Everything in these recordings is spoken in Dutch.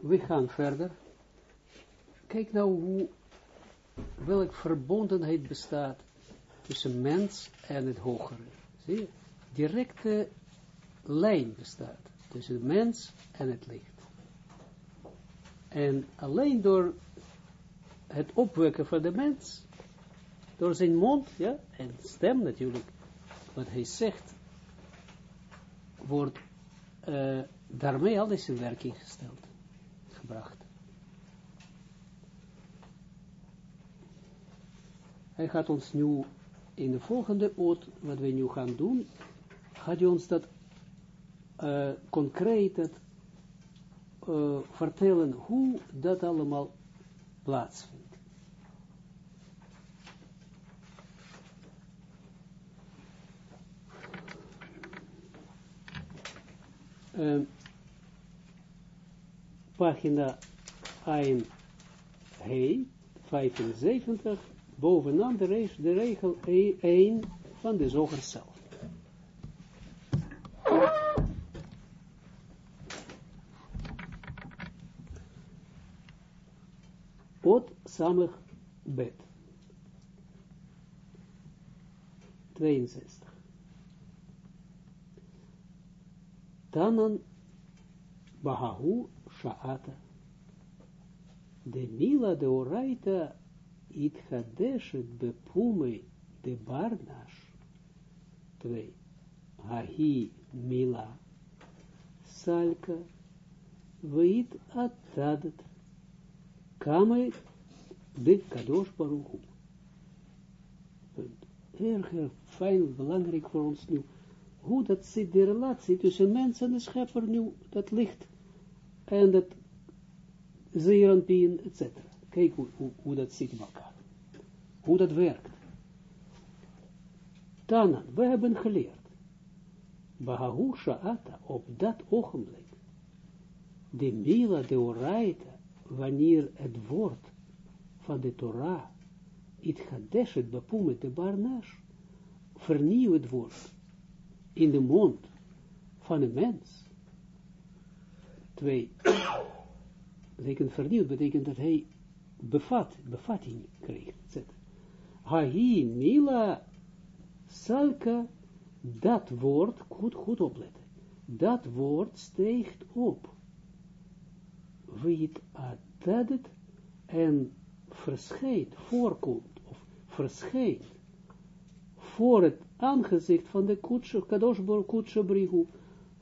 we gaan verder. Kijk nou hoe, welk verbondenheid bestaat tussen mens en het hogere. Zie je? Directe lijn bestaat tussen mens en het licht. En alleen door het opwekken van de mens, door zijn mond, ja, en stem natuurlijk, wat hij zegt, wordt uh, daarmee alles in werking gesteld, Hij gaat ons nu in de volgende oot, wat we nu gaan doen, gaat hij ons dat uh, concreet het, uh, vertellen hoe dat allemaal plaatsvindt. Uh, pagina 1, hey, 75, bovenaan de, regel, de regel 1 van de zoger zelf. Ot samig bet. 62. Tanan Bahahu Sha'ata. De Mila de Oraita it hadeshet bepume de Barnash. 2. Ahi Mila Salka Veit Atadat Kame de Kadosh Baruch Erg, erg fijn, belangrijk voor ons nu hoe dat zit, de relatie tussen mens en schepper nu, dat licht, en dat zeeranpien, etc. Kijk hoe, hoe, hoe, dat zit in elkaar. Hoe dat werkt. Dan, we hebben geleerd. Bahahu Sha'ata, op dat ogenblik, de Mila de Oraita, wanneer het woord van de Torah, it hadeshet bapumet de barnash, vernieuwd wordt in de mond van een mens. Twee. Betekent vernieuwd, betekent dat hij bevat, bevatting kreeg. Hahi mila salka, dat woord, goed, goed opletten, dat woord steegt op. Weet het en verschijnt, voorkomt, of verschijnt, voor het aangezicht van de kutsche, kadosh bor kutsche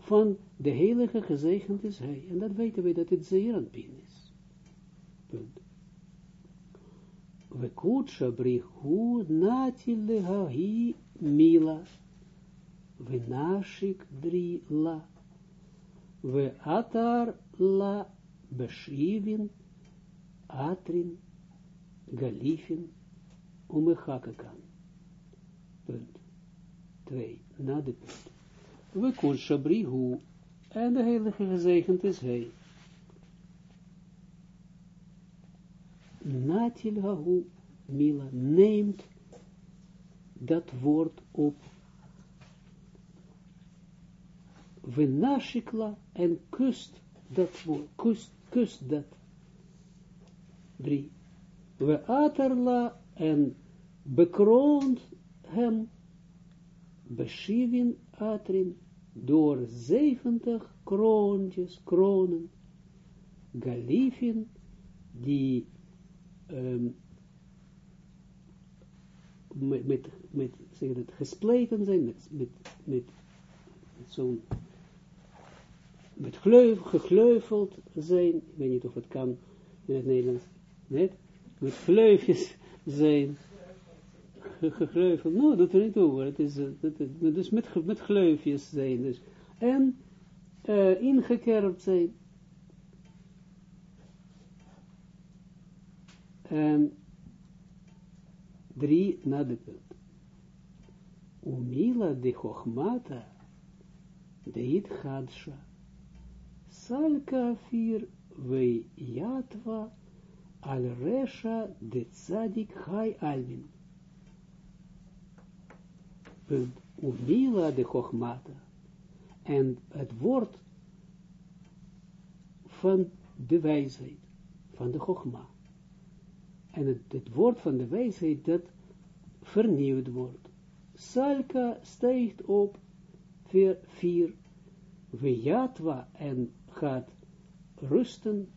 van de heilige gezegend is hij. En dat weten we dat het zeeranpien is. Punt. We kutsche brihu natile hahi mila. We nashik dri la. We atar la beschivin atrin galifin umechakakan. Punt. 2, na de punt. We shabrihu, en de heilige gezegend is hij. Natil hahu, Mila, neemt dat woord op. We nashikla en kust dat woord, kust, kust dat. Drie. We aterla en bekroont hem Beshivin Atrin, door 70 kroontjes, kronen, Galifin, die um, met, met, zeg het, gespleten zijn, met, met, met, met zo'n, met gleuf, gegleuveld zijn, ik weet niet of het kan in het Nederlands, net, met gleufjes zijn, gegleufeld. Nou, dat er niet over. Het is, dat, dus met, met gleufjes zijn. Dus. En uh, ingekerfd zijn. En drie na de punt. Umila de Chochmata, Deit Hadsha, Salka vier we Yatva, al Resha de Tzadik Hai Almin de Chochmata. En het woord van de wijsheid van de Chogma. En het, het woord van de wijsheid dat vernieuwd wordt. Salka stijgt op vier, vier Vejatwa en gaat rusten,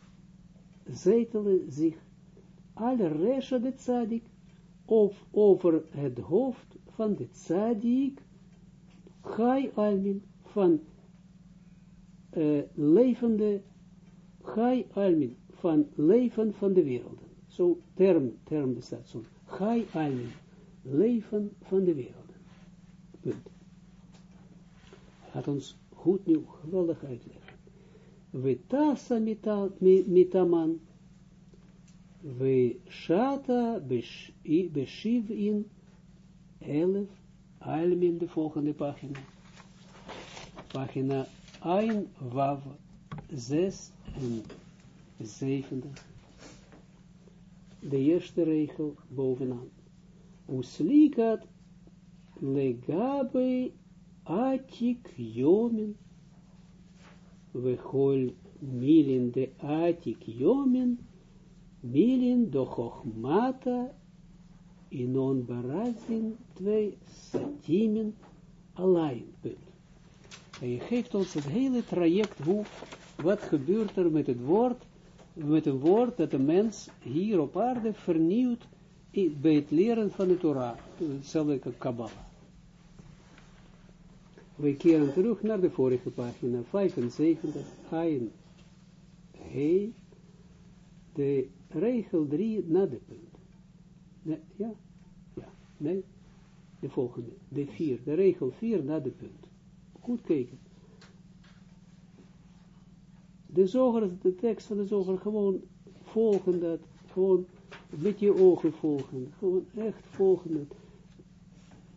zetelen zich, alle resha de tzadik, of over het hoofd van de tzadik, Gai Almin, van uh, levende, Almin, van leven van de werelden. Zo term, term bestaat zo. Gai Almin, leven van de werelden. Punt. Gaat ons goed nu geweldig uitleggen. We tasa mitaman, we shata beshiv in elf, almin de volgende pagina. Pagina 1, wav, 6 en 70. De eerste regel bovenaan. Uslikat legabe atik yomin vechol milin de atik yomin milin do chochmata inon barazin twee satimen alleen. En je geeft ons het hele traject hoe, wat gebeurt er met het woord, met een woord dat de mens hier op aarde vernieuwt bij het leren van de Torah, hetzelfde Kabbalah. We keren terug naar de vorige pagina, 75, Ayin, Hey, de regel 3 na de punt. Nee, ja, ja, nee, de volgende, de 4, de regel 4 na de punt. Goed kijken. De zoger, de tekst van de zoger, gewoon volgen dat, gewoon met je ogen volgen, gewoon echt volgen dat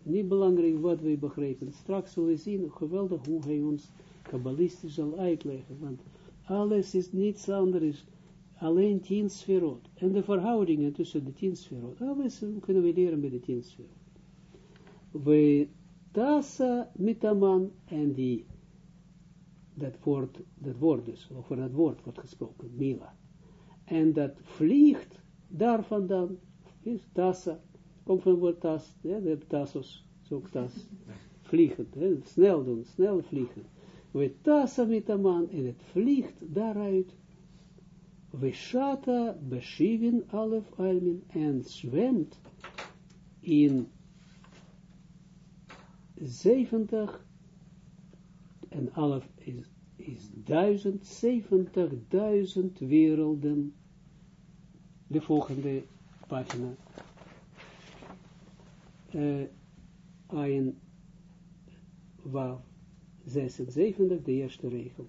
niet belangrijk wat wij begrijpen. Straks zullen we zien, geweldig hoe hij ons kabbalistisch zal uitleggen. Want alles is niets anders, alleen tien sferot. En de verhoudingen tussen de tien sferot. Alles kunnen we leren bij de tien sferot. We tassa mitaman en die, dat woord, dat woord dus, over dat woord wordt gesproken, mila. En dat vliegt daar vandaan, is tassa, komt van het woord tas, ja, de tasos, zo tas, vliegen, hè, snel doen, snel vliegen. We tassa met een man, en het vliegt daaruit, we shata beschivin alef almin, en zwemt in 70 en alef is, is duizend, werelden. De volgende pagina uh, Ayin Wav 76, de eerste regel.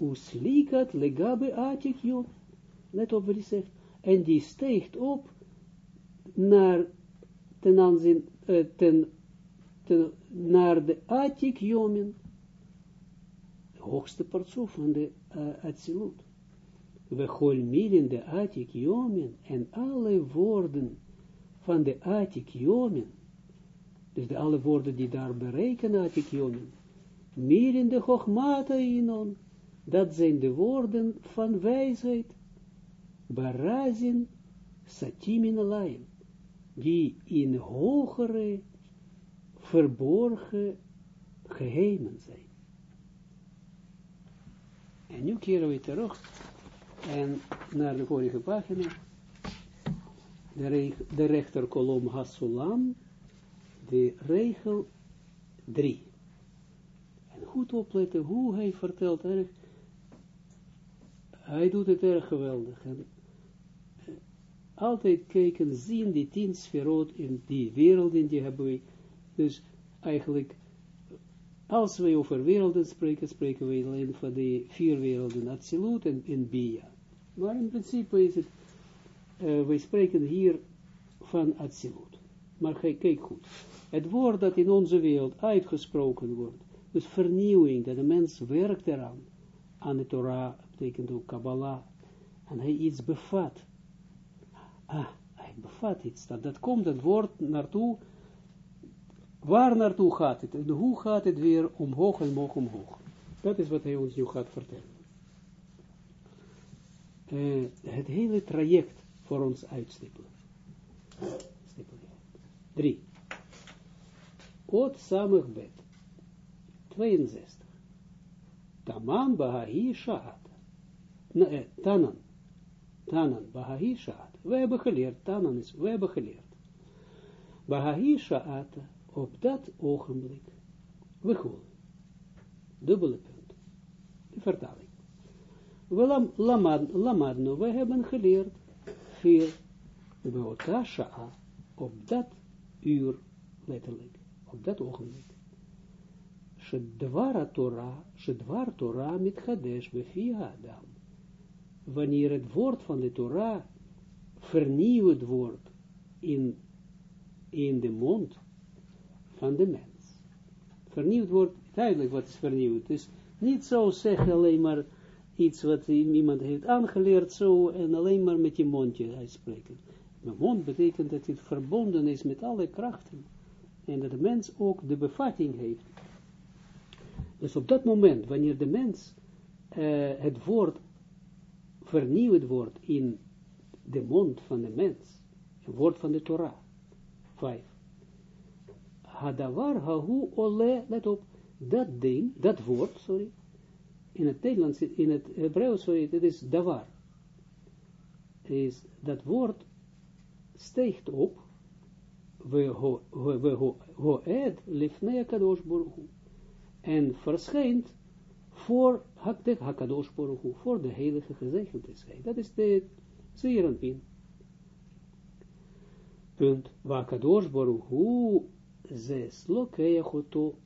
Uslikat legabe atik jom. Let op wat hij zegt. En die steegt op naar ten aanzien, uh, ten, ten, naar de atik jomen. De hoogste partsoef van de uh, Atsilut. We golmilen de atik jomen en alle woorden van de atikiomen, dus de alle woorden die daar berekenen atikiomen, meer in de inon, dat zijn de woorden van wijsheid, barazin, satimin alaim, die in hogere, verborgen geheimen zijn. En nu keren we terug en naar de vorige pagina de, de rechterkolom de regel 3. En goed opletten hoe hij vertelt, erg, hij doet het erg geweldig. En, uh, altijd kijken, zien die tien sferot in die wereld, in die hebben we, dus eigenlijk, als wij over werelden spreken, spreken we alleen van de vier werelden, absoluut en, en Bia. Maar in principe is het uh, wij spreken hier van Atsilut. Maar kijk goed. Het woord dat in onze wereld uitgesproken wordt, dus vernieuwing, dat de mens werkt eraan, aan de Torah, betekent ook Kabbalah, en hij iets bevat. Ah, hij bevat iets, dat, dat komt het woord naartoe, waar naartoe gaat het, en hoe gaat het weer omhoog en omhoog omhoog. Dat is wat hij ons nu gaat vertellen. uh, het hele traject voor ons uitstippelen. Drie. Ot samig bet. 62. Taman bahahi shaat. Tanan. Tanan bahahi shaat. We hebben geleerd. Tanan is, we hebben geleerd. Bahahi shaat. Op dat ogenblik. We goed. Dubbele punt. De vertaling. We lam, lamad, lamadnu. We hebben geleerd. Vier. Beota. Op dat uur. Letterlijk. Op dat ogenblik. Shedwara Torah, Shedwar Torah mit Chadesh befia Adam. Wanneer het woord van de Torah vernieuwd wordt in, in de mond van de mens. Vernieuwd wordt, duidelijk wat is vernieuwd. Dus niet zo zeggen alleen maar iets wat iemand heeft aangeleerd zo en alleen maar met je mondje uitspreken. Mijn mond betekent dat het verbonden is met alle krachten en dat de mens ook de bevatting heeft dus op dat moment, wanneer de mens uh, het woord vernieuwd wordt in de mond van de mens, het woord van de Torah, vijf. Hadavar hahu ole, let op, dat ding, dat woord, sorry, in het Nederlands, in het Hebreeuws, sorry, het is davar, is dat woord steekt op, we ho, ed lifnei kadosh baruch en verschijnt voor de Hakadosh Baruch voor de heilige gezegend is hij. Dat is de Zeeranpin. Punt. Wakadosh Baruch Hu zes lokeachoto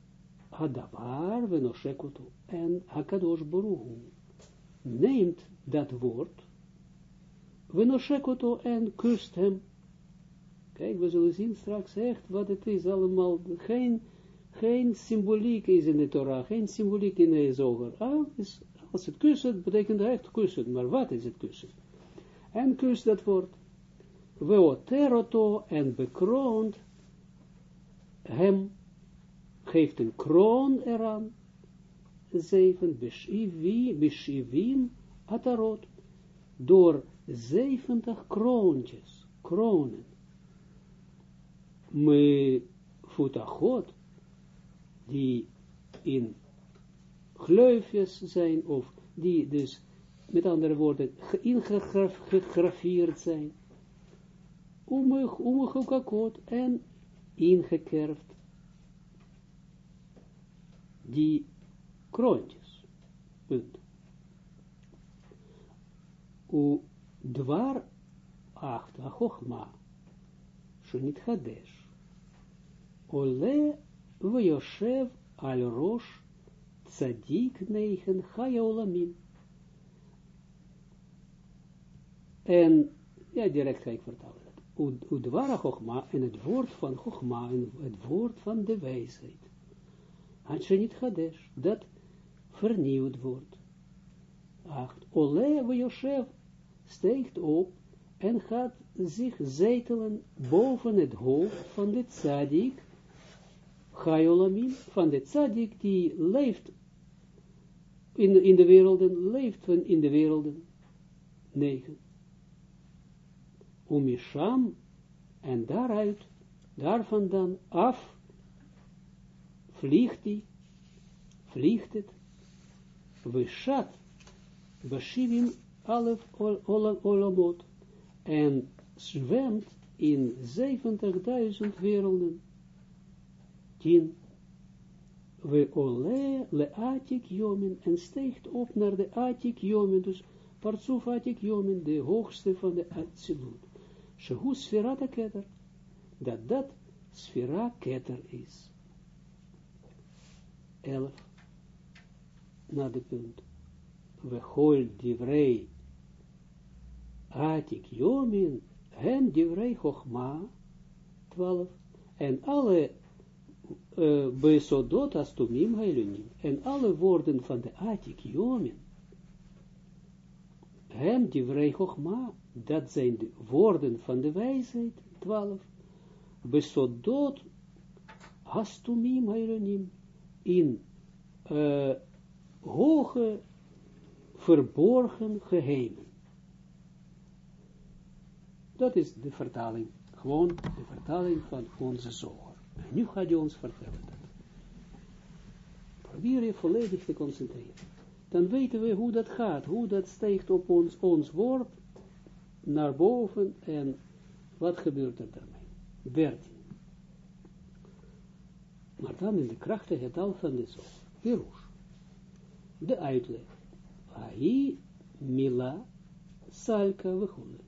hadavar venoshekuto. En Hakadosh Baruch neemt dat woord venoshekuto en kust hem. Kijk, we zullen zien straks echt wat het is allemaal. Geen geen symboliek is in de Torah, geen symboliek in de zoger. Ah, als het kussen, betekent echt kussen, maar wat is het kussen? En kus dat woord, weoteroto en bekroont hem, geeft een kroon eraan, zeven, beshivim, atarot, door zeventig kroontjes, kronen. Me futachot, die in gleufjes zijn, of die dus, met andere woorden, ingegrafeerd zijn, umegukakot en ingekerfd, die kroontjes, punt. U dwar acht, achokma, niet hadesh, ole Vayoshev al rosh tzadik negen chaya olamim. En, ja, direct ga ik vertalen dat. Udwara chokma, en het woord van chokma, en het woord van de wijsheid. niet Hadesh, dat vernieuwd wordt. Acht. Ole Vayoshev steekt op en gaat zich zetelen boven het hoofd van de tzadik, Chayolamim, van de tzaddik die leeft in, in de werelden, leeft in de werelden. 9. Umisham, en daaruit, daarvan dan af, vliegt hij, vliegt het, Vishat, Bashivim, Alef, Olamot, en zwemt in 70.000 werelden tien, we ole le atik jomen, en steegt op naar de atik jomen, dus partsuf atik jomen, de hoogste van de absolute. Shehu sfera keter, dat dat sfera keter is. Elf, na de punt. We hol divrei atik jomen, hem divrei hochma, twaalf, en alle besodot astumim hailunim. En alle woorden van de Atik Jomen, hem die Chogma, dat zijn de woorden van de wijsheid, 12. Besodot astumim hailunim. In uh, hoge verborgen geheimen. Dat is de vertaling, gewoon de vertaling van onze zoger. Nu gaat hij ons vertellen. Probeer je volledig te concentreren. Dan weten we hoe dat gaat, hoe dat steekt op ons, ons woord naar boven en wat gebeurt er daarmee. 13. Maar dan in de krachtige taal van de zoger. Pirush. De uitleg. Ahi mila salka vechule.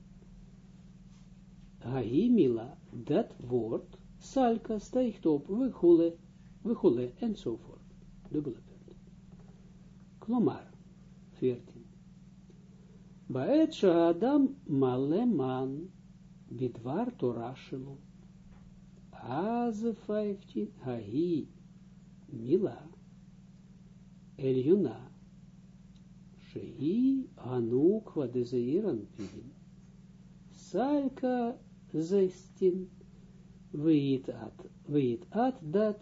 Ahi mila, dat woord, salka stijgt op, vechule, vechule, enzovoort. Dubbele punt. Klomar, 14. Baet Adam maleman bidvar Torah shelo. Az 15, Hahi Mila Eliona Shei Anukwa de Zeiran Pin Salka 16 Weet at, weet at dat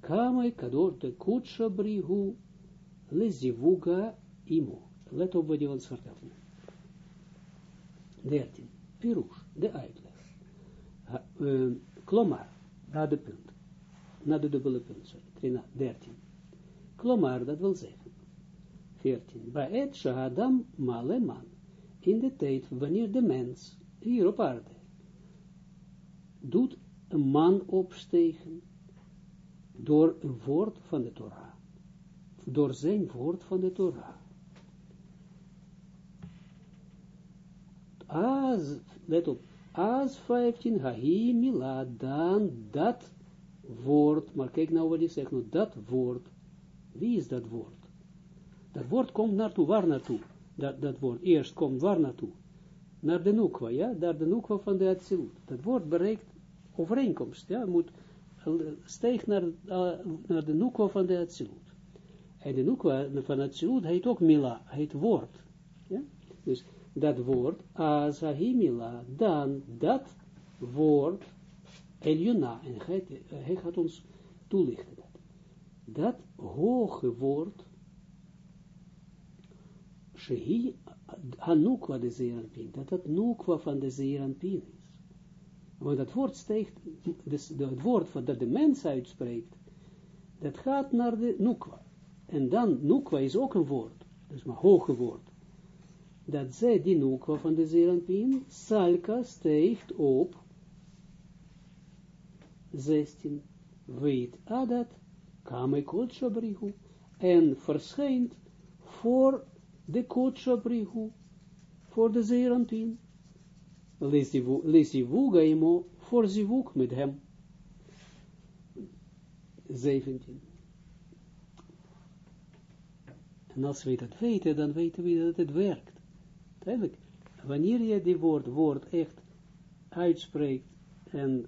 Kamai Kador de Kutsha Brihu Lezivuga Imo. Let op wat je ons vertelt. 13. Pirush, de uitleg. Uh, Klomar, na de punt. Na de dubbele punt, sorry. 13. Klomar, dat wil zeggen. 14. Baet shahadam male man. In de tijd wanneer de mens, hier op aarde, doet een man opstegen door een woord van de Torah. Door zijn woord van de Torah. As, let op, as 15, hahi mila, dan dat woord, maar kijk nou wat hij zegt, nou dat woord, wie is dat woord? Dat woord komt naartoe, waar naartoe? Dat, dat woord eerst komt waar naartoe? Naar de Nukwa, ja, naar de Nukwa van de Atsilut. Dat woord bereikt overeenkomst, ja, moet steeg naar, uh, naar de Nukwa van de Atsilut. En de Nukwa van de Atsilut heet ook Mila, heet woord. Ja? Dus dat woord, Azahimila, dan dat woord, Eliona, en hij, gaat ons toelichten dat. Dat hoge woord, Shehi, Hanukwa de Zeranpin, dat dat Nukwa van de Zeranpin is. Want dat woord steekt, dus het woord dat de mens uitspreekt, dat gaat naar de Nukwa. En dan, Nukwa is ook een woord, dus maar hoge woord. Dat zij die nukwa van de zeeranpien, salka steegt op 16, weet adat, kame kotshabrihu, en verschijnt voor de kotshabrihu, voor de zeeranpien, lesivuga imo, voor zivuk met hem. 17. En als we dat weten, dan weten we dat het werkt. Eigenlijk, wanneer je die woord, woord echt uitspreekt en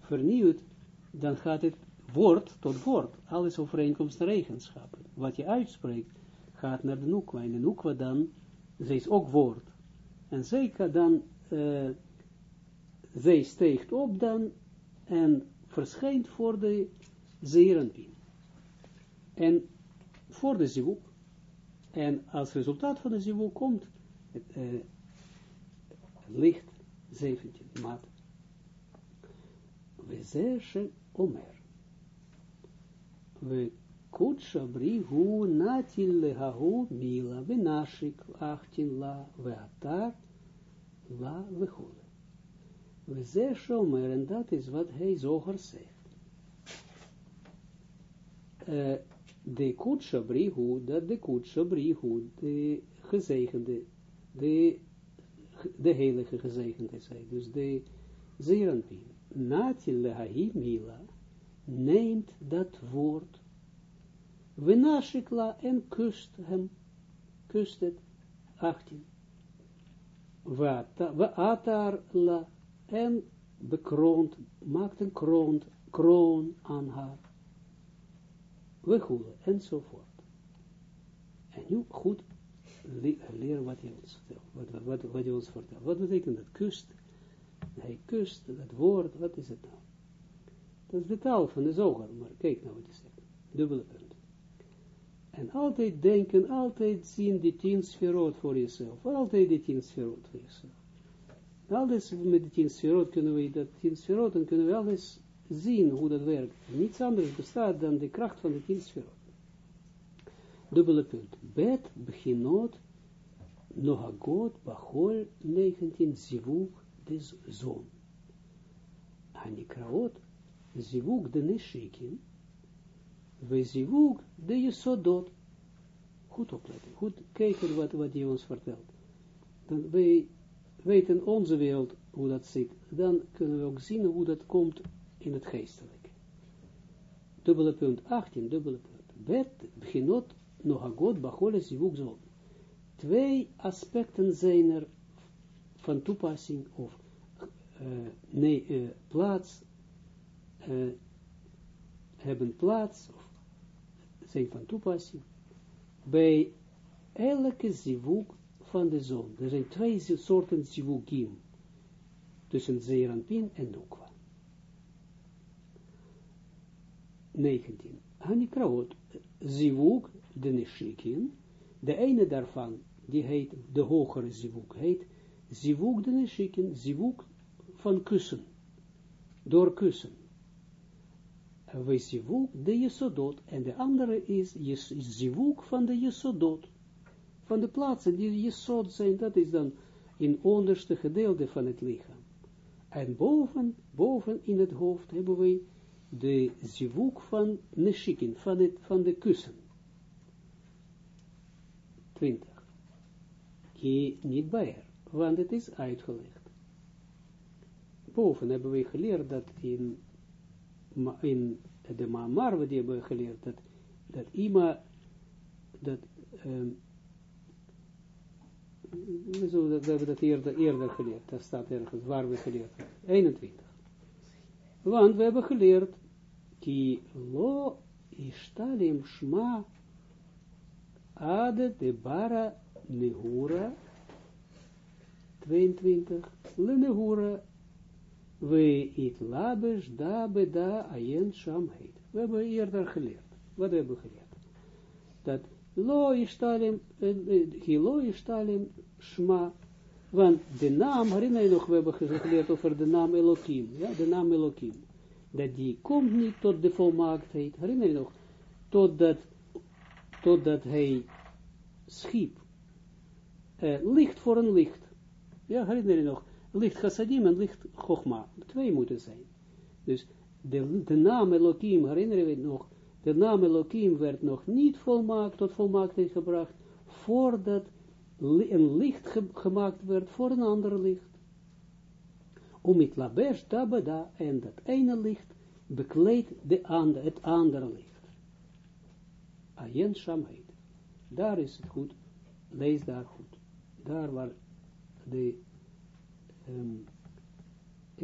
vernieuwt, dan gaat het woord tot woord, alles overeenkomst naar eigenschappen. Wat je uitspreekt, gaat naar de noekwa. En de noekwa dan, zij is ook woord. En kan dan, uh, zij steekt op dan, en verschijnt voor de zeerenpien. En voor de zivuk. En als resultaat van de zivuk komt, het, uh, licht 17 maat. We zeggen omer. We kutsha brihu natil lehahu mila we nashik 18 la we atar la we hole. We zeggen omer en dat is wat hij zoger zegt. De kutsha brihu, dat de kutsha brihu, de gezegende de, de heilige gezegend is hij, dus de Zeranpin, Natil Mila, neemt dat woord, Venashikla en kust hem, kust het, 18. We atar la, en bekroond, maakt een kroon, kroon aan haar. We goelen, enzovoort. En nu goed leren wat hij ons vertelt. Wat, wat, wat ons vertelt. Wat betekent dat? Kust. Hij kust, dat woord, wat is het nou? Dat is de taal van de zoger, maar kijk nou wat hij zegt. Dubbele punt. En altijd denken, altijd zien die tien sferot voor jezelf. Altijd die tien sferot voor jezelf. Alles met de tien sferot kunnen we, dat tien sferot, dan kunnen we alles zien hoe dat werkt. Niets anders bestaat dan de kracht van de tien sferot. Dubbele punt. Bet, beginot, nohagot, bachol, 19, zivug, de zon. Hanikraot, zivug de neshikin, we zivug de jesodot. Goed opletten, goed kijken wat, wat hij ons vertelt. Dan wij weten onze wereld hoe dat zit, dan kunnen we ook zien hoe dat komt in het geestelijke. Dubbele punt 18, dubbele punt. Bet, beginot, nohagot, bachole, zivug, zon. Twee aspecten zijn er van toepassing of uh, nee, uh, plaats, uh, hebben plaats, zijn van toepassing, bij elke zivug van de zon. Er zijn twee soorten zivugim, tussen Zeranpin en Nukwa. 19. Hanikraot, zivug, de Neshikin, de ene daarvan, die heet, de hogere zivug, heet zivug de Neshikin, zivug van kussen, door kussen. We zivug de Jesodot, en de andere is zivug van de Jesodot, van de plaatsen die Jesod zijn, dat is dan in onderste gedeelte van het lichaam. En boven, boven in het hoofd hebben we de zivug van Neshikin, van, van de kussen. 20. Ki niet bij want het is uitgelegd boven hebben we geleerd dat in, in de Maamar, wat hebben we geleerd, dat, dat Ima, dat, um, zo, dat, we hebben dat eerder, eerder geleerd, dat staat ergens, waar we geleerd hebben, 21. Want we hebben geleerd, ki lo ishtalim shma ade de bara nehura 22 le we it labesh da beda ayen sham heet. We hebben eerder geleerd. Wat hebben we geleerd? Dat lo ishtalim, hi lo ishtalim shma, want de naam, herinner je nog, we hebben geleerd over de naam Elohim, ja, de naam Elohim, dat die komt niet tot de volmaaktheid, herinner je nog, totdat, totdat hij schiep, uh, licht voor een licht, ja, herinner je nog, licht chassadim en licht chogma. Twee moeten zijn. Dus de, de naam Elohim, herinneren we nog, de naam Elohim werd nog niet volmaakt, tot volmaaktheid gebracht, voordat een licht gemaakt werd voor een ander licht. Om het labesh dabada, en dat ene licht bekleedt de het andere licht. Ayen Shamheid. Daar is het goed, lees daar goed. Daar waar de um,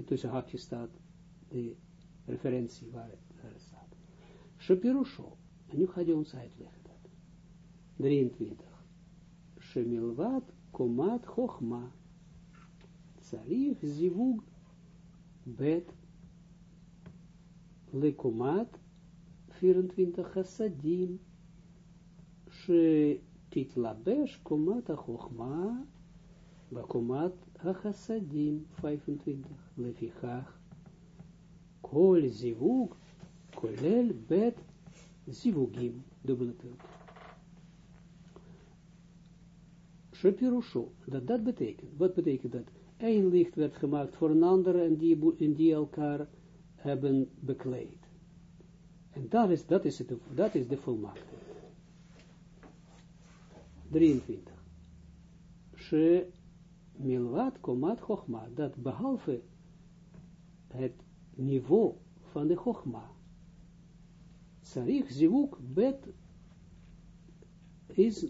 tussen haakjes staat de referentie waar het staat. Shapirusho, en nu gaat hij ons uitleggen dat. 23. Shemilvat komat chochma, tsarich zivug bet lekomat 24 chassadim, שתתלבש קומת החוכמה בקומת Hachasadim 25, Lefichach, Kol Zivug, Kolel Bet Zivugim, dubbele punt. Shepirusho, dat dat betekent, wat betekent dat? Eén licht werd gemaakt voor een andere en die, en die elkaar hebben bekleed. En dat is, dat is, het, dat is de volmaakte. 23. She milvat komat chokma, dat behalve het niveau van de chokma, sarich zivuk bet is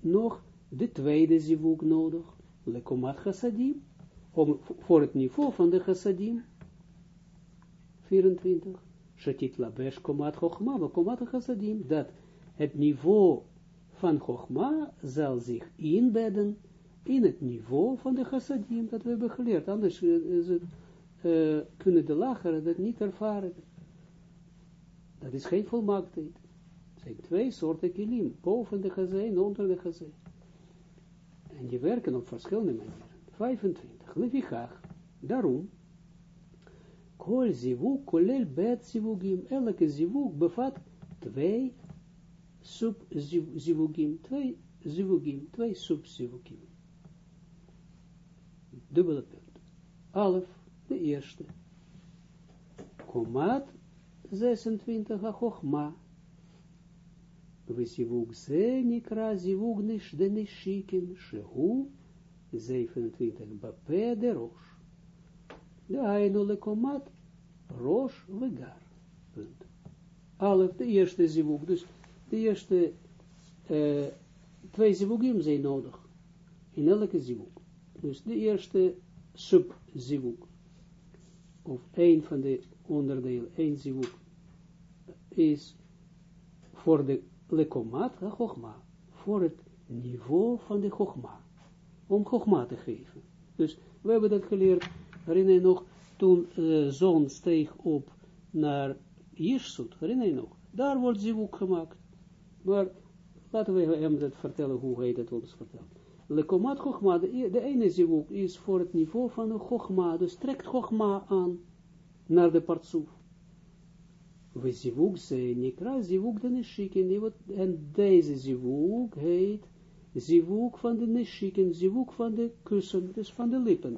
nog de tweede zivuk nodig, le komat chassadim, om, voor het niveau van de chassadim, 24, shetit labesh komat chokma, wa komat chassadim, dat het niveau van chokma zal zich inbedden in het niveau van de chassadim dat we hebben geleerd. Anders is het, uh, kunnen de lagere dat niet ervaren. Dat is geen volmaaktheid. Het zijn twee soorten kilim, boven de chazé en onder de chazé. En die werken op verschillende manieren. 25. Levichach, daarom, kol zivuk, kolel bet zivugim, elke zivuk bevat twee sub zivugim, twee zivugim, twee sub zivugim. Dubbele punt. Alef, de eerste. Komat 26, Chochma. Vesivug ze nikra zivug nish de nishikin, shehu 27, Bape de Rosh. De Aino le Komat, Rosh vegar. Punt. Alef, de eerste zivug, dus de eerste uh, twee zivugim zijn nodig. In elke zivug. Dus de eerste sub-zivug. Of een van de onderdelen, één zivug, is voor de lekomat, chogma, voor het niveau van de chogma, om chogma te geven. Dus we hebben dat geleerd, herinner je nog, toen de zon steeg op naar Jirsut, herinner je nog, daar wordt zivuk gemaakt. Maar laten we hem dat vertellen, hoe hij dat ons vertelt. Lekomat chogma, de, de ene zivuk is voor het niveau van de chogma, dus trekt chogma aan naar de partsoef. We zivug ze nikra zivug de neshikin, en deze zivug heet zivug van de neshikin, zivug van de kussen, dus van de lippen.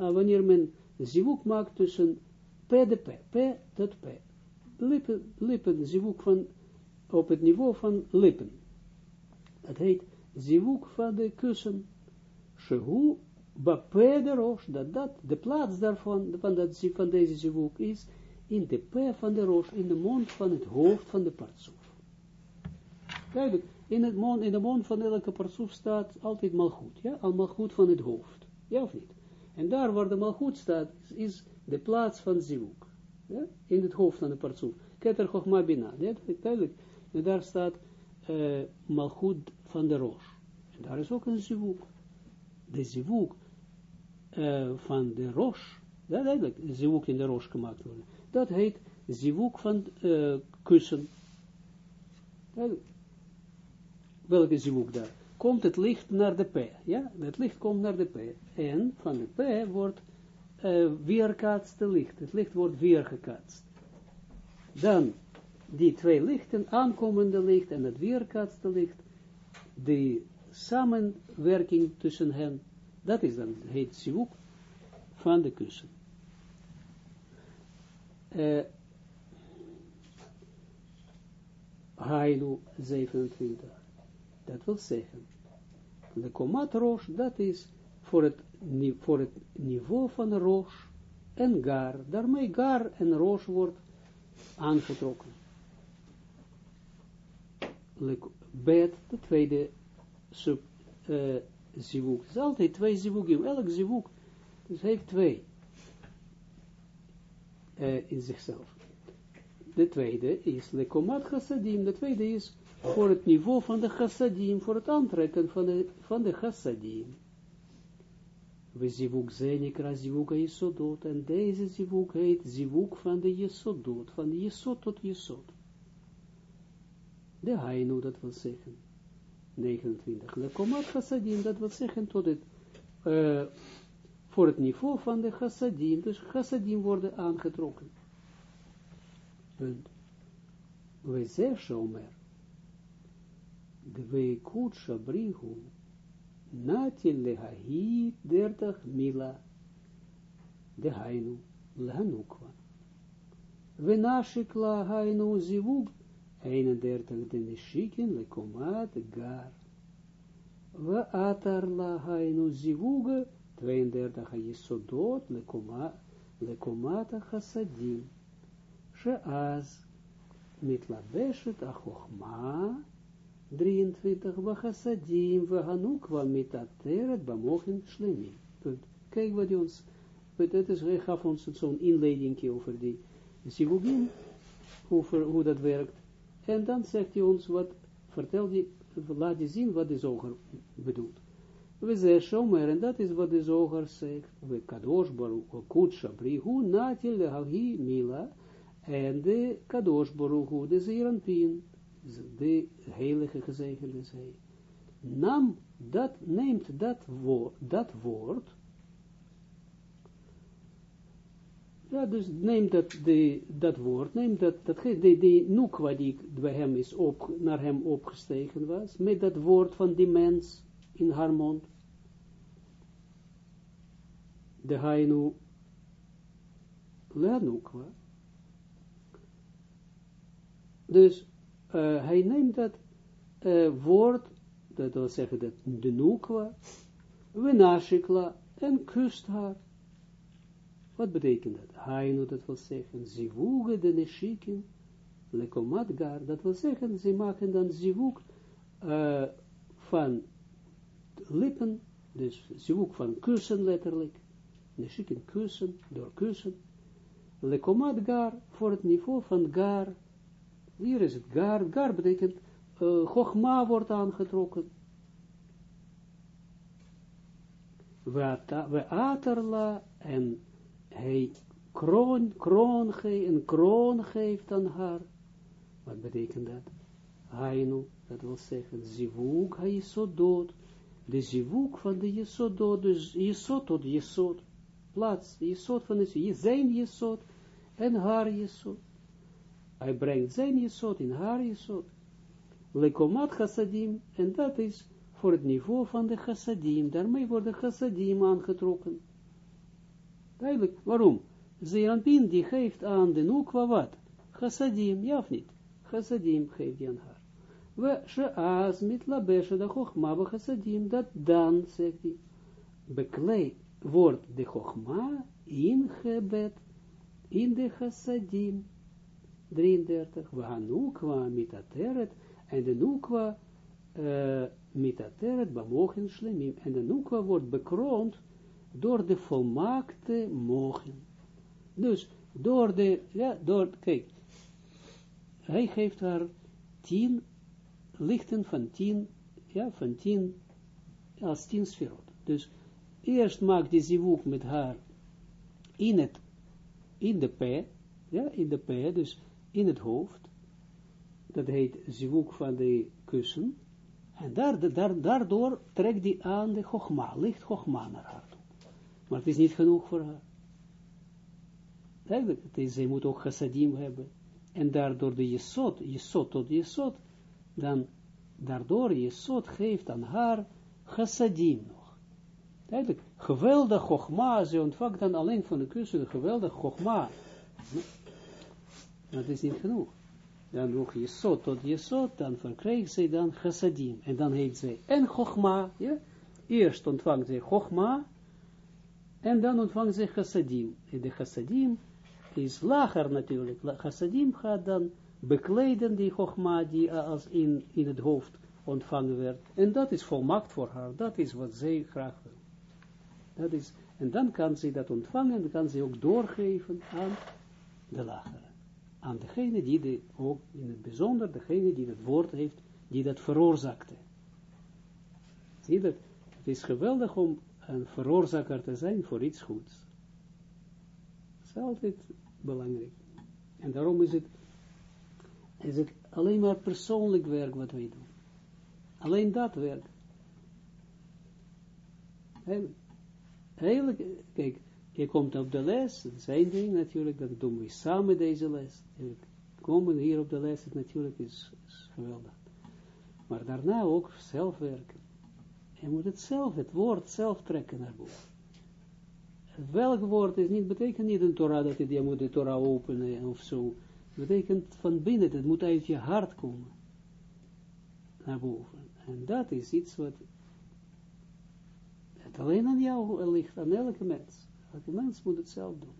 Uh, wanneer men zivug maakt tussen p de p, p tot p. Lippen, lippen, zivug van, op het niveau van lippen. Het heet zivug van de kussen. Shehu Bape de roos, dat dat, de plaats daarvan, van, dat, van deze zivuk is, in de p van de roos, in de mond van het hoofd van de partsoef. Kijk, in, het mond, in de mond van elke partsoef staat altijd malgoed, ja, al malgoed van het hoofd, ja of niet? En daar waar de malgoed staat, is, de plaats van zivuk, ja, in het hoofd van de partsoef. Keter Chochma Bina, duidelijk, en daar staat uh, malgoed van de roos. En daar is ook een zivuk. De zivuk, uh, van de roos, dat eigenlijk zivuk in de roos gemaakt worden. Dat heet zivuk van uh, kussen. Welke zivuk daar? Komt het licht naar de P, ja? Het licht komt naar de P. En van de P wordt uh, weerkaatst het licht. Het licht wordt weergekaatst. Dan die twee lichten, aankomende licht en het weerkaatste licht, de samenwerking tussen hen, dat is dan, heet zivuk van de kussen. Uh, Hainu 27. Dat wil zeggen, de komat roos, dat is voor het, voor het niveau van de roos en gar. Daarmee gar en roos wordt aangetrokken. Bet, de tweede sub, uh, zivuk. Het is altijd twee zivugim. Elk zivuk dus heeft twee uh, in zichzelf. De tweede is lekomat chassadim. De tweede is voor het niveau van de chassadim, voor het aantrekken van de, van de chassadim. We zivuk zenikra zivuk jesodot. En deze zivuk heet zivuk van de jesodot. Van de jesod tot. De hainu, dat wil zeggen. 29. Lekomat chassadim, dat wil zeggen tot het, uh, voor het niveau van de chassadim. Dus chassadim worden aangetrokken. Punt. We zeggen shomer. Dwe kutsha brihu. Natil lehahi dertach mila. De hainu lehanukwa. We nashikla hainu zivug 31 de nishikin lekomat gar. We atar la hainu zivuge 32 hayesodot lekomat chassadim. Sheaz mitlabeshet achochma 23 we chassadim we hanukwa mitateret bamochin shlemim. Kijk wat hij ons, dat is, hij gaf ons zo'n inleiding over die zivugim, over hoe dat werkt. En dan zegt hij ons wat, vertelt hij, laat je zien wat de zoger bedoelt. We zeggen shomer, en dat is wat de zoger zegt. We kadosh baruch, kutsha natil mila, en de kadosh baruch, de zeeranpien, de heilige gezegende zij. nam dat, neemt dat woord, dat woord, ja, dus neemt dat, de, dat woord, neemt dat, dat de, de nukwa die bij hem is op, naar hem opgestegen was, met dat woord van die mens in haar mond, de hainu leanukwa. Dus uh, hij neemt dat uh, woord, dat wil zeggen dat de nukwa, venashikla, en kust haar. Wat betekent dat? Hainu, dat wil zeggen, zivuge de neshikin, lekomat gar, dat wil zeggen, ze maken dan zivug uh, van lippen, dus zivug van kussen letterlijk, neshikin kussen, door kussen, lekomat gar, voor het niveau van gar, hier is het gar, gar betekent, uh, wordt aangetrokken, we aterla en hij kroon, kroon geeft, een kroon geeft aan haar. Wat betekent dat? Hainu, dat wil zeggen, zivuk, zo dood. De zivuk van de jesodot, dus jesod tot jesod, plaats, jesod van de zijn jesod en haar jesod. Hij brengt zijn jesod in haar jesod. Lekomat chassadim, en dat is voor het niveau van de chassadim. Daarmee worden chassadim aangetrokken. Duidelijk, waarom? Zeranpin die geeft aan de Nukwa wat? Chassadim, ja of niet? Chassadim geeft aan haar. We she'az mit labeshe de chochma be chassadim, dat dan, zegt hij, bekleed wordt de chochma ingebed in de chassadim. 33, we gaan Nukwa mitateret, en de Nukwa uh, mitateret bamochen shlemim, en de Nukwa wordt bekroond door de volmaakte mogen. Dus door de, ja, door, kijk, hij geeft haar tien lichten van tien, ja, van tien, als tien sferot. Dus eerst maakt die zivuk met haar in het, in de p, ja, in de p, dus in het hoofd. Dat heet zivuk van de kussen. En daar, daar, daardoor trekt die aan de chogma, licht chogma naar haar. Maar het is niet genoeg voor haar. Eigenlijk, zij moet ook chassadim hebben. En daardoor de jesot, jesot tot jesot, dan daardoor jesot geeft aan haar chassadim nog. Eigenlijk, geweldig chogma, ze ontvangt dan alleen van de kussen geweldig chogma. Dat is niet genoeg. Dan nog jesot tot jesot, dan verkrijgt zij dan chassadim. En dan heeft zij en chogma. Eerst ontvangt zij chogma, en dan ontvangt ze chassadim. En de chassadim is lager natuurlijk. Chassadim gaat dan bekleden die chogma die als in, in het hoofd ontvangen werd. En dat is volmaakt voor haar. Dat is wat zij graag wil. Dat is, en dan kan ze dat ontvangen en dan kan ze ook doorgeven aan de lagere. Aan degene die de, ook in het bijzonder, degene die het woord heeft, die dat veroorzaakte. Zie dat? Het is geweldig om een veroorzaker te zijn voor iets goeds. Dat is altijd belangrijk. En daarom is het, is het alleen maar persoonlijk werk wat wij doen. Alleen dat werk. Eigenlijk, kijk, je komt op de les, dat één ding natuurlijk, dat doen we samen deze les. Komen hier op de les, natuurlijk is, is geweldig. Maar daarna ook zelf werken. Je moet het zelf, het woord zelf trekken naar boven. Welk woord is niet, betekent niet een Torah dat je, moet de Torah openen of zo. Het betekent van binnen, het moet uit je hart komen. Naar boven. En dat is iets wat alleen aan jou ligt, aan elke mens. Elke mens moet het zelf doen.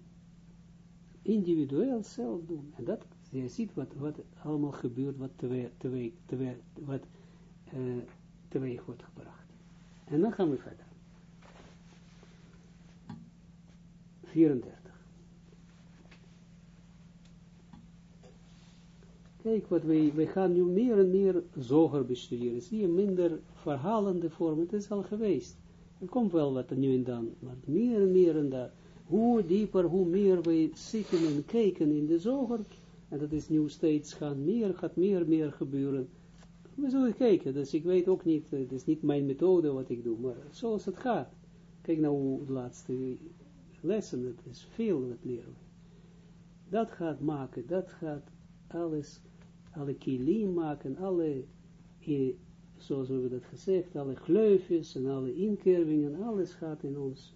Individueel zelf doen. En dat, je ziet wat, wat allemaal gebeurt, wat teweeg, teweeg, teweeg, wat, uh, teweeg wordt gebracht. En dan gaan we verder. 34. Kijk, wat wij, wij gaan nu meer en meer zoger bestuderen. Zie je, minder verhalende vorm. Het is al geweest. Er komt wel wat nu en dan. Maar meer en meer en daar. Hoe dieper, hoe meer wij zitten en kijken in de zoger. En dat is nu steeds gaan meer, gaat meer meer gebeuren. We zullen kijken, dus ik weet ook niet, het is niet mijn methode wat ik doe, maar zoals het gaat. Kijk nou de laatste lessen, het is veel wat leren Dat gaat maken, dat gaat alles, alle kilim maken, alle, zoals we hebben dat gezegd, alle gleufjes en alle inkervingen, alles gaat in ons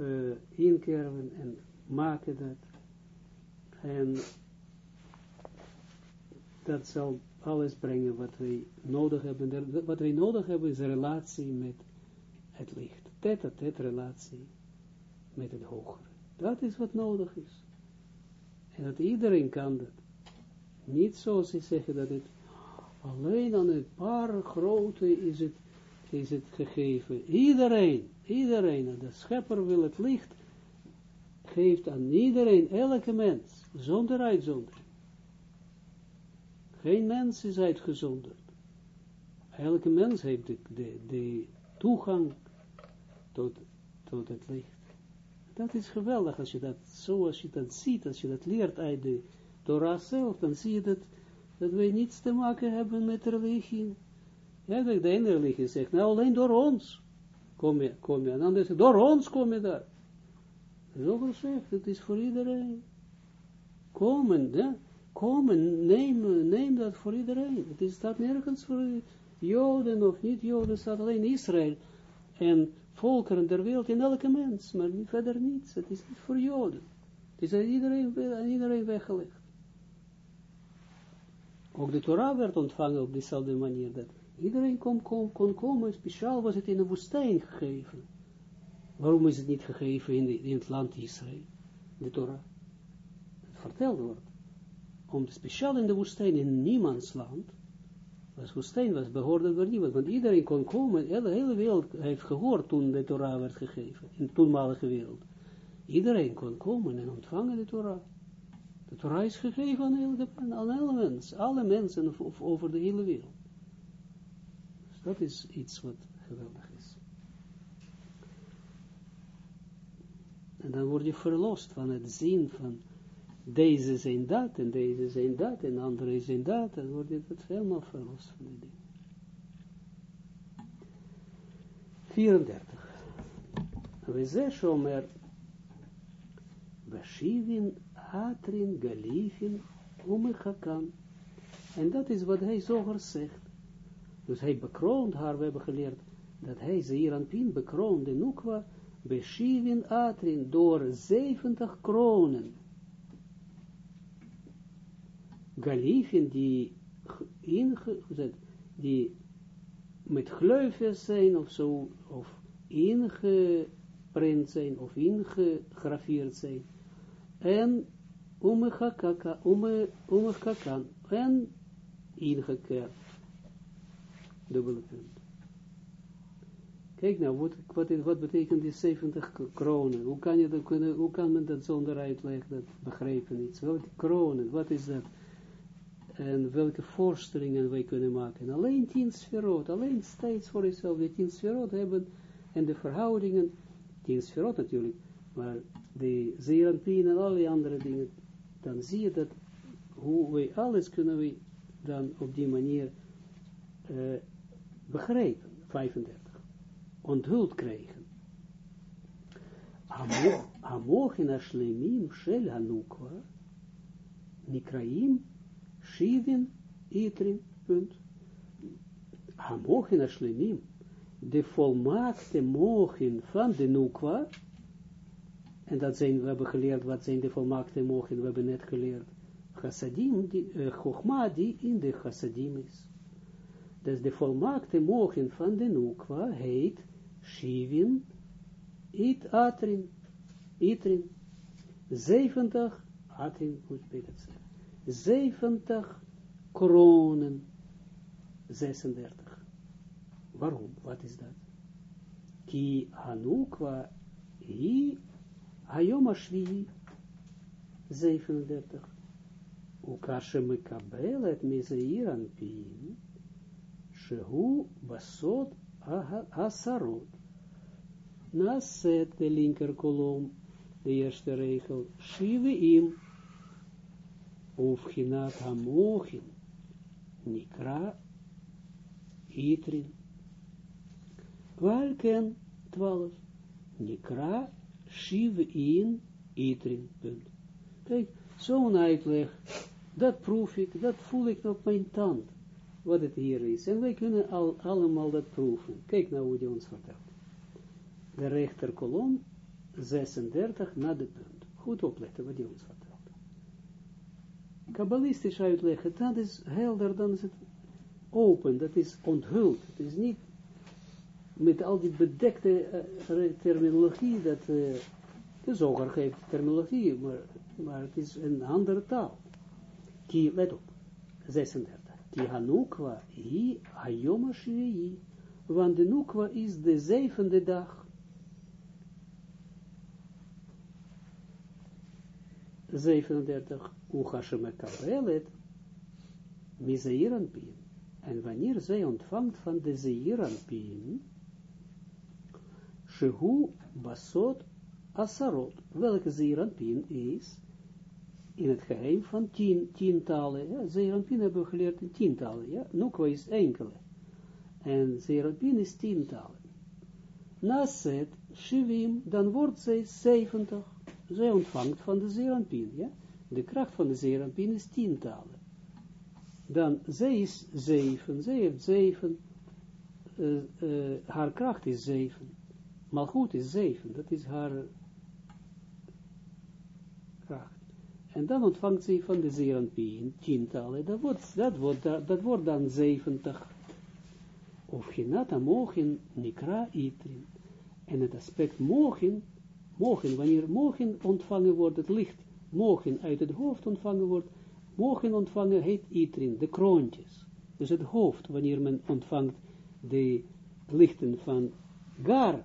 uh, inkerven en maken dat. En dat zal alles brengen wat wij nodig hebben. Wat wij nodig hebben is relatie met het licht. Tet-a-tet relatie met het hogere. Dat is wat nodig is. En dat iedereen kan dat. Niet zoals ze zeggen dat het alleen aan een paar grote is het, is het gegeven. Iedereen, iedereen, de schepper wil het licht, geeft aan iedereen, elke mens, zonder uitzondering. Geen mens is uitgezonderd. Elke mens heeft de, de, toegang tot, tot het licht. Dat is geweldig als je dat, zo als je dat ziet, als je dat leert uit de Torah zelf, dan zie je dat, dat wij niets te maken hebben met religie. Ja, de ene religie zegt, nou alleen door ons kom je, kom je. En zegt, door ons kom je daar. Zo gezegd, het is voor iedereen. Komen, ja komen, neem, neem dat voor iedereen. Het is dat nergens voor Joden of niet Joden, staat alleen Israël en volkeren der wereld in elke mens, maar verder niets. Het is niet voor Joden. Het is aan iedereen, aan iedereen weggelegd. Ook de Torah werd ontvangen op dezelfde manier, dat iedereen kon, kon, kon komen, speciaal was het in de woestijn gegeven. Waarom is het niet gegeven in, in het land Israël, de Torah? Het verteld wordt om speciaal in de woestijn, in niemands land, was woestijn was, behoorde door niemand, want iedereen kon komen, de hele wereld heeft gehoord toen de Torah werd gegeven, in de toenmalige wereld. Iedereen kon komen en ontvangen de Torah. De Torah is gegeven aan, aan alle mensen, alle mensen over de hele wereld. Dus dat is iets wat geweldig is. En dan word je verlost van het zien van deze zijn dat, en deze zijn dat, en andere zijn dat, dan wordt het helemaal verlost van die dingen. 34. We zeggen shomer, Bashivin, Atrin, Galifin, Umechakan. En dat is wat hij zoger zegt. Dus hij bekroont haar, we hebben geleerd, dat hij Zeeranpin bekroonde Nukwa, Beshivin Atrin, door 70 kronen. Galifin die, inge, die met gleufjes zijn of zo, of ingeprint zijn, of ingegrafeerd zijn, en umekakan, en ingekeerd. Dubbele punt. Kijk nou, wat, wat, betekent die 70 kronen? Hoe kan, je dat hoe kan men dat zonder uitleg dat begrijpen iets? Kronen, wat is dat? En welke voorstellingen wij kunnen maken. Alleen tien sferot, alleen steeds voor jezelf, die tien sferot hebben, en de verhoudingen, tien sferot natuurlijk, maar de zeeranpien en alle andere dingen, dan zie je dat, hoe wij alles kunnen we dan op die manier uh, begrijpen, 35, onthuld krijgen. Ashlemim shel hanukwa, nikraim Shivin, Itrin, punt. Hamochin Ashlemim, de volmaakte mochin van de Nukwa, en dat zijn, we hebben geleerd, wat zijn de volmaakte mochin, we hebben net geleerd, chassadim, die, in de chassadim is. Dus de volmaakte mochin van de Nukwa heet Shivin, It Atrin, Itrin, 70, Atrin, moet beter zeggen. 70 kronen, 36. Waarom? Wat is dat? Ki Hanukwa hi Hayom Ashvi 37. Ukashe mekabel et miseir anpin shehu basot asarot. Naast de linker kolom, de eerste regel, shivi im Ufchinat Hamochin Nikra itrin. Welken 12. Nikra shiv in itrin. Punt. Kijk, zo'n uitleg, dat proef ik, dat voel ik op mijn tand, wat het hier is. En wij kunnen al, allemaal dat proeven. Kijk nou hoe die ons vertelt. De rechterkolom, 36 na de punt. Goed opletten wat die ons vertelt. Kabbalistisch uitleggen, dat is helder, dan is het open, dat is onthuld. Het is niet met al die bedekte uh, terminologie, dat uh, de zoger geeft terminologie, maar, maar het is een andere taal. Ki, let op, 36. Ki hanukwa hi hayom want de nukwa is de zevende dag. 37. Uchashem kabelet, mizeiran pin. En wanneer zij ontvangt van de zeiran pin, shehu basot asarot, welke zeiranpin is, in het geheim van tien, tientallen, ja, zeiranpin hebben we geleerd in tientallen, ja, nukwa is enkele, en zeiranpin is tientallen. Na set, shivim, dan wordt zij 70, zij ontvangt van de zeiranpin, ja, de kracht van de zeiranpin is tientallen. Dan, zij is zeven, zij heeft zeven, uh, uh, haar kracht is zeven. Malchut is zeven, dat is haar kracht. En dan ontvangt ze van de zeeranpien, tientallen, dat wordt, dat, wordt, dat wordt dan zeventig. Of genata mogen nikra itrin. En het aspect mogen, mogen, wanneer mogen ontvangen wordt, het licht, mogen uit het hoofd ontvangen wordt, mogen ontvangen heet itrin, de kroontjes. Dus het hoofd, wanneer men ontvangt de lichten van gar,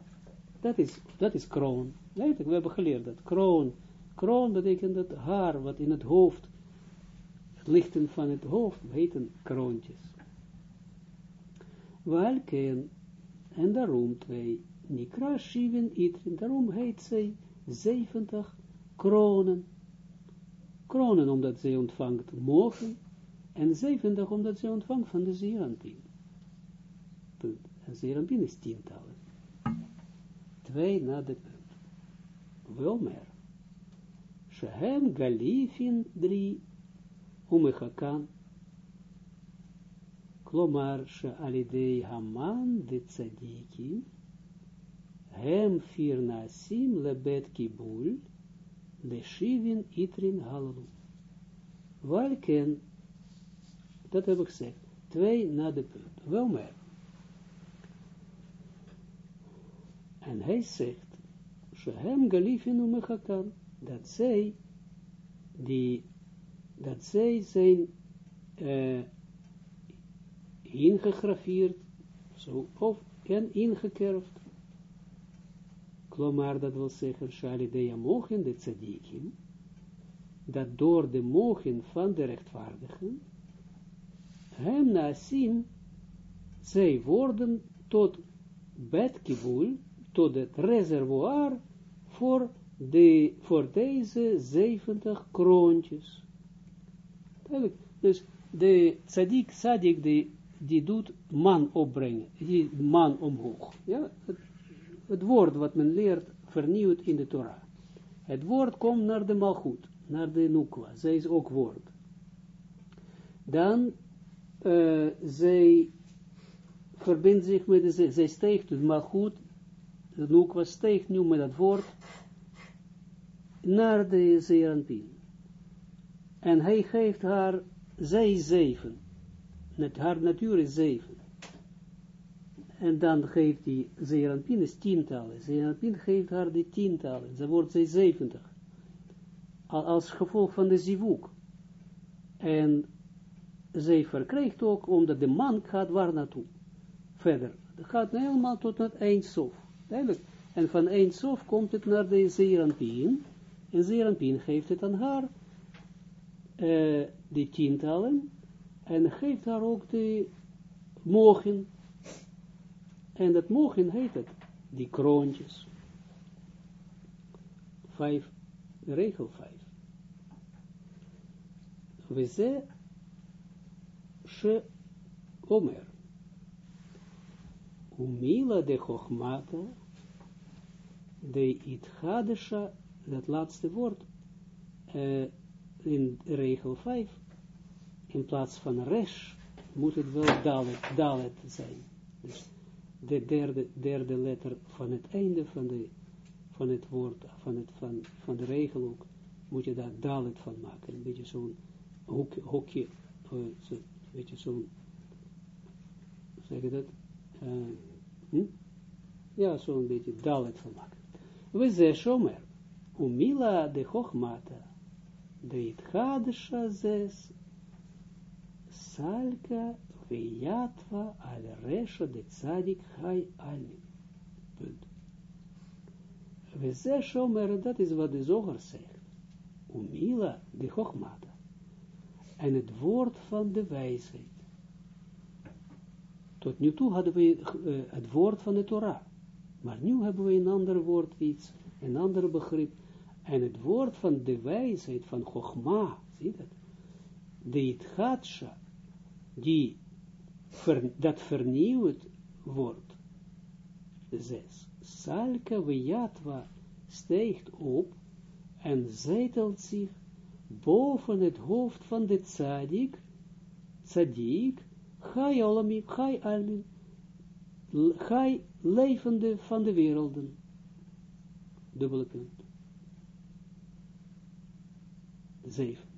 dat is, dat is kroon. we hebben geleerd dat. Kroon. Kroon betekent dat haar wat in het hoofd, het lichten van het hoofd, heten kroontjes. Welke, en daarom twee, Nikra Shiven Itrin, daarom heet zij 70 kronen. Kronen omdat zij ontvangt mogen, en 70 omdat zij ontvangt van de Zeranpin. Punt. En Zeranpin is tientallen twee na de punt. Wel meer. Shehem galifin drie, umechakan, klomar she alidei haman de tzadiki, hem fir nasim lebet kibul, shivin itrin halalu. Welken, dat heb ik gezegd, twee na de punt. Wel meer. En hij zegt, Shehem galifinu mechakan, dat zij, die, dat zij zijn uh, ingegraveerd, zo, of en ingekerfd. Klomar, dat wil zeggen, Shalidea mogen de tzadikim, dat door de mogen van de rechtvaardigen, hem nasim, zij worden tot bedkibul, tot het reservoir voor, de, voor deze 70 kroontjes. Dus de tzadik, tzadik, die, die doet man opbrengen, die man omhoog. Ja? Het, het woord wat men leert, vernieuwd in de Torah. Het woord komt naar de malchut, naar de nukwa, zij is ook woord. Dan, uh, zij verbindt zich met de, zij steekt de malchut de Nukwa steekt nu met dat woord naar de Zeranpin. En hij geeft haar, zij zeven. Net, haar natuur is zeven. En dan geeft die Zeranpin is tientallen. Zeranpin geeft haar die tientallen. Ze wordt zij zeventig. Als gevolg van de zivuk. En zij verkrijgt ook, omdat de man gaat waar naartoe. Verder. Het gaat helemaal tot het eindsof. Duidelijk. En van één sof komt het naar de Zeranpien. En Zeranpien geeft het aan haar, uh, die tientallen, en geeft haar ook de mogen. En dat mogen heet het, die kroontjes. Vijf, regel vijf. We ze, she, omer. umila de chochmata, de itchadesha, dat laatste woord, uh, in regel 5, in plaats van resh, moet het wel dalet, dalet zijn. Dus de derde, derde letter van het einde van, de, van het woord, van, het, van, van de regel ook, moet je daar dalet van maken. Een beetje zo'n hoek, hokje, uh, zo, een beetje zo'n, zeg je dat? Uh, hm? Ja, zo'n beetje dalet van maken. We zeggen umila de hochmata, de itchadesha zes, salka vejatva al resha de tzadik hai almin. Punt. We shomer, dat is wat de zoger zegt. Umila de hochmata. En het woord van de wijsheid. Tot nu toe hadden we het woord van de Torah. Maar nu hebben we een ander woord iets, een ander begrip. En het woord van de wijsheid, van Chogma, zie dat? De Itchatsha, die ver, dat vernieuwd wordt. Zes. Salka vijatwa op en zetelt zich boven het hoofd van de tzadik, tzadik, chai olamim, chai almin, chai levende van de werelden. Dubbele punt. Zeven.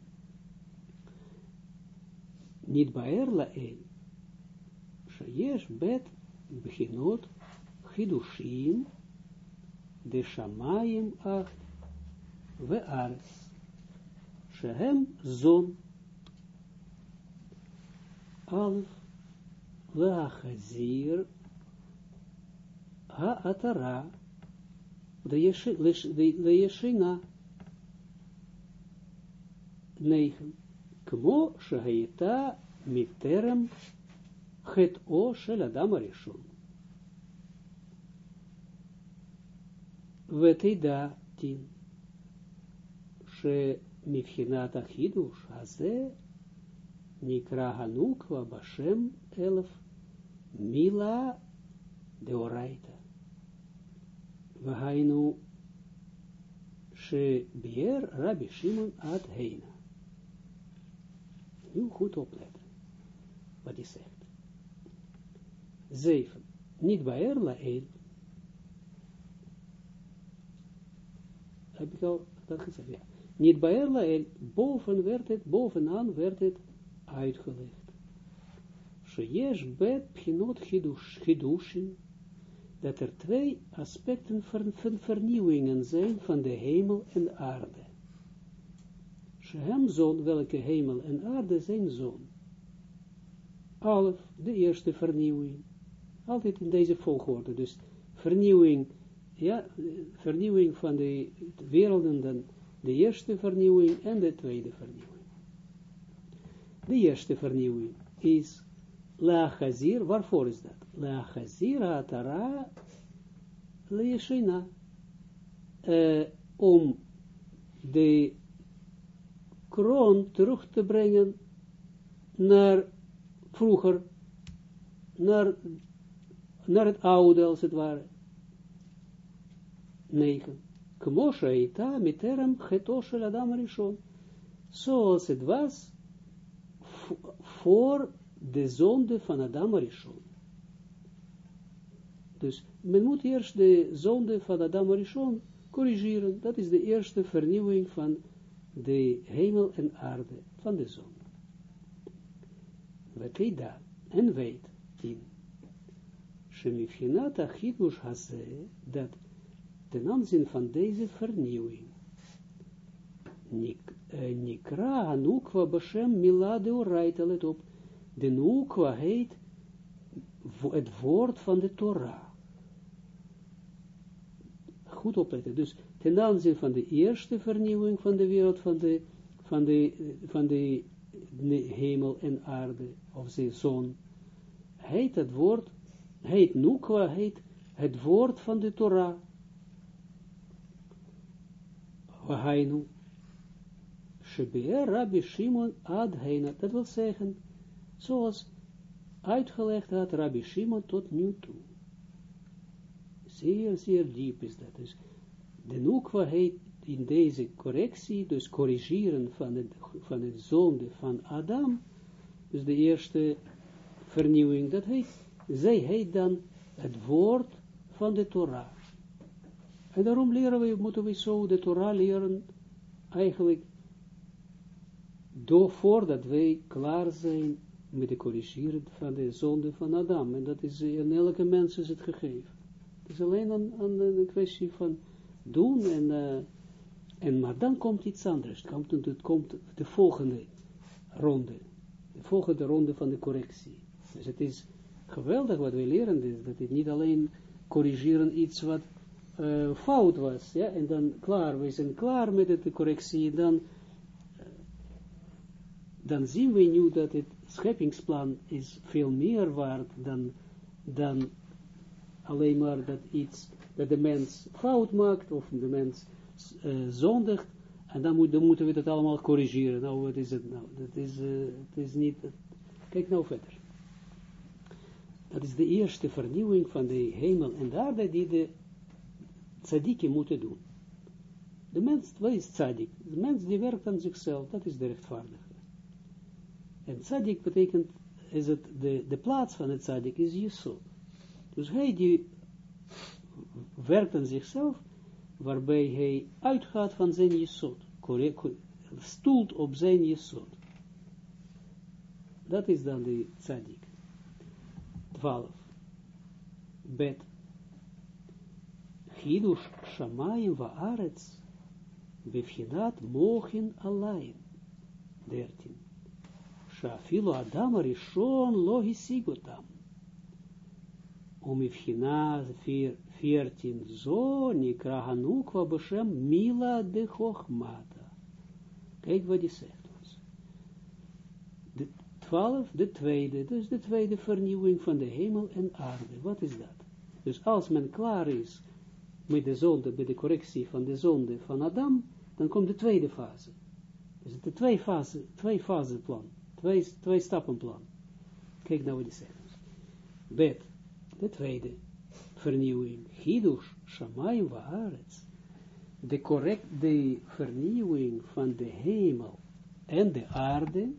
Niet bij Erla Yes bet bechinot chidushim de shamayim acht ve ars shehem zon al ve achazir ha atara de yeshina negen כמו שהייתה מטרם Het O Shel Adam Arishon. ותדע תין שמבחינת החידוש הזה נקרא הנוקבה בשם אלף מילה דאורייתא. והיינו שביאר רבי שמעון עד הנה. Nu goed opletten wat hij zegt. Zeven. Niet bij Erlael. Heb ik al dat gezegd? Ja. Niet bij Erlael. Boven werd het, bovenaan werd het uitgelegd. Sheyesh bet pchinot chidushim dat er twee aspecten van, vernieuwingen zijn van de hemel en aarde. Shehem zon, welke hemel en aarde zijn zon. Alf, de eerste vernieuwing. Altijd in deze volgorde. Dus vernieuwing, ja, vernieuwing van de werelden, dan de eerste vernieuwing en de tweede vernieuwing. De eerste vernieuwing is La Chazir, waarvoor is dat? La Chazir Atara. Uh, om de kroon terug te brengen naar vroeger, naar, naar het oude als het ware. 9. Kmosha ita miterem chetoshel adam rishon. Zoals het was voor de zonde van Adam Arishon. Dus men moet eerst de zonde van Adam Arishon corrigeren. Dat is de eerste vernieuwing van de hemel en aarde, van de zon. Hij daar, en weet, tien. Shemifhinat achidbush haze, dat ten aanzien van deze vernieuwing, Nikra Nukwa Bashem Milade Oraita, let op, de Nukwa heet het woord van de Torah. Goed opletten. Dus ten aanzien van de eerste vernieuwing van de wereld, van de, van de, van de, hemel en aarde, of de zon, heet het woord, heet Nukwa, heet het woord van de Torah. Wahainu. Shebeer Rabbi Shimon ad heina. Dat wil zeggen, zoals uitgelegd had Rabbi Shimon tot nu toe. Zeer, zeer diep is dat. Dus de Nukwa heet in deze correctie, dus corrigeren van het, van het zonde van Adam, dus de eerste vernieuwing, dat heet, zij heet dan het woord van de Torah. En daarom leren we, moeten we zo de Torah leren, eigenlijk, door, voordat wij klaar zijn met de corrigeren van de zonde van Adam. En dat is, in elke mens is het gegeven. Het is alleen een, een, een kwestie van doen en, uh, en maar dan komt iets anders. Komt, het komt de volgende ronde. De volgende ronde van de correctie. Dus het is geweldig wat we leren, dus dat het niet alleen corrigeren iets wat uh, fout was, ja, en dan klaar, we zijn klaar met de correctie, dan, uh, dan zien we nu dat het scheppingsplan is veel meer waard dan, dan alleen maar dat iets, dat de mens fout maakt, of de mens uh, zondigt, en dan, moeten we dat allemaal corrigeren. Nou, wat is het nou? Dat is, uh, het is niet, kijk nou verder. Dat is de eerste vernieuwing van de hemel en de aarde die de tzadikken moeten doen. De mens, wat is tzadik? De mens die werkt aan zichzelf, dat is de rechtvaardige. En tzadik betekent, is het, de, de plaats van het tzadik is Jesod. Dus hij die werkt aan zichzelf, waarbij hij uitgaat van zijn Jesod, stoelt op zijn Jesod. Dat is dan de tzadik. 12. Bet. Chidush shamayim va'aretz bevchinat mochin alain. 13. Shafilo adam arishon lo hisigotam. Umivchina 14. Zo nikra hanukwa beshem mila de chochmata. Kijk wat hij zegt. 12, de tweede, dus de tweede vernieuwing van de hemel en aarde. Wat is dat? Dus als men klaar is met de zonde, met de correctie van de zonde van Adam, dan komt de tweede fase. Dus de twee fase, twee fase plan, twee, twee stappenplan. Kijk nou wat hij zegt. Bet, de tweede vernieuwing, Hidush, Shamayim Vaaretz, de correct, de vernieuwing van de hemel en de aarde,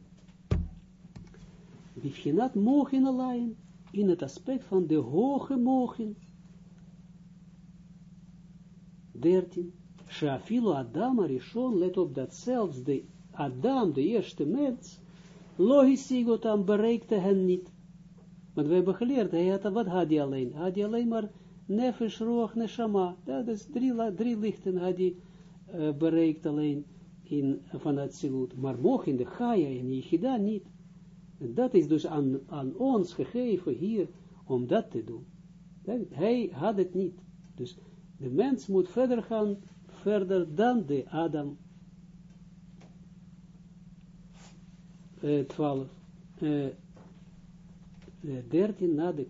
Bivchinat mogen alleen, in het aspect van de hoge mogen. 13. Shafilo Adam Arishon, let op dat zelfs de Adam, de eerste mens, logisigotam bereikte hen niet. Want we hebben geleerd, hij had, wat had hij alleen? Had hij alleen maar nefesh, roog, neshama. Dat is drie, drie lichten had hij uh, bereikt alleen in, van het silut. Maar mogen de Gaia en Yichida niet. En dat is dus aan, aan ons gegeven hier, om dat te doen. Hij had het niet. Dus de mens moet verder gaan, verder dan de Adam. Uh, 12, uh, 13 na de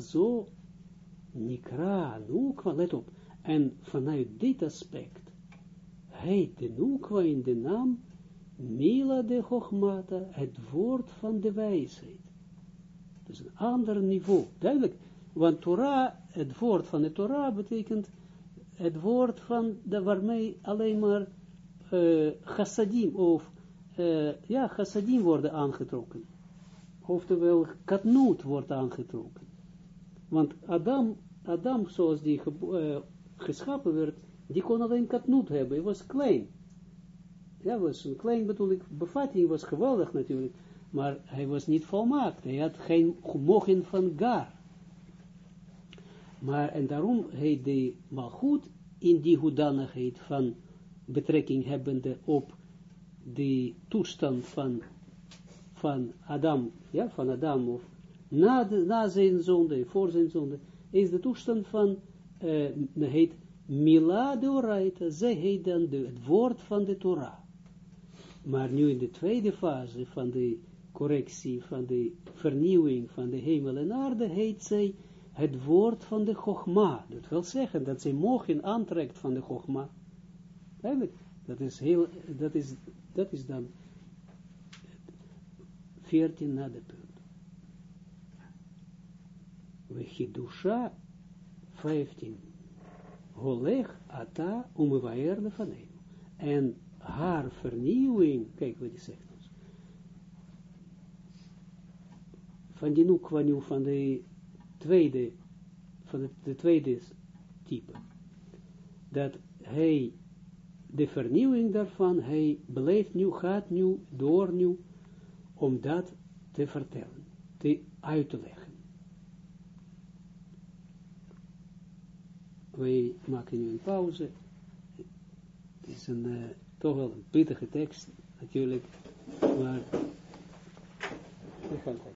zo nikra nukwa, let op. En vanuit dit aspect heet de nukwa in de naam Mila de Chochmata, het woord van de wijsheid. Dus een ander niveau. Duidelijk, want Torah, het woord van de Torah betekent het woord van de waarmee alleen maar uh, chassadim of uh, ja, chassadim worden aangetrokken. Oftewel, katnoot wordt aangetrokken. Want Adam, Adam zoals die uh, geschapen werd, die kon alleen katnoot hebben. Hij was klein ja, was een klein bedoel ik, bevatting was geweldig natuurlijk, maar hij was niet volmaakt. Hij had geen mogen van gar. Maar, en daarom heet de malgoed in die hoedanigheid van betrekking hebbende op de toestand van, van Adam, ja, van Adam, of na, de, na zijn zonde, voor zijn zonde, is de toestand van, uh, heet Mila de Oraita, zij heet dan de, het woord van de Torah. Maar nu in de tweede fase van de correctie, van de vernieuwing van de hemel en aarde, heet zij het woord van de Chogma. Dat wil zeggen dat zij mogen aantrekt van de Chogma. Eigenlijk, dat is heel, dat is, dat is dan 14 na de punt. We chidusha 15. Holeg ata van. En haar vernieuwing, kijk wat hij zegt ons. Van die nu van de tweede, van de, de tweede type. Dat hij, de vernieuwing daarvan, hij beleeft nu, gaat nu, door nu, om dat te vertellen, te uit te leggen. Wij maken nu een pauze. Het is een, uh, toch wel een pittige tekst, natuurlijk, maar we gaan kijken.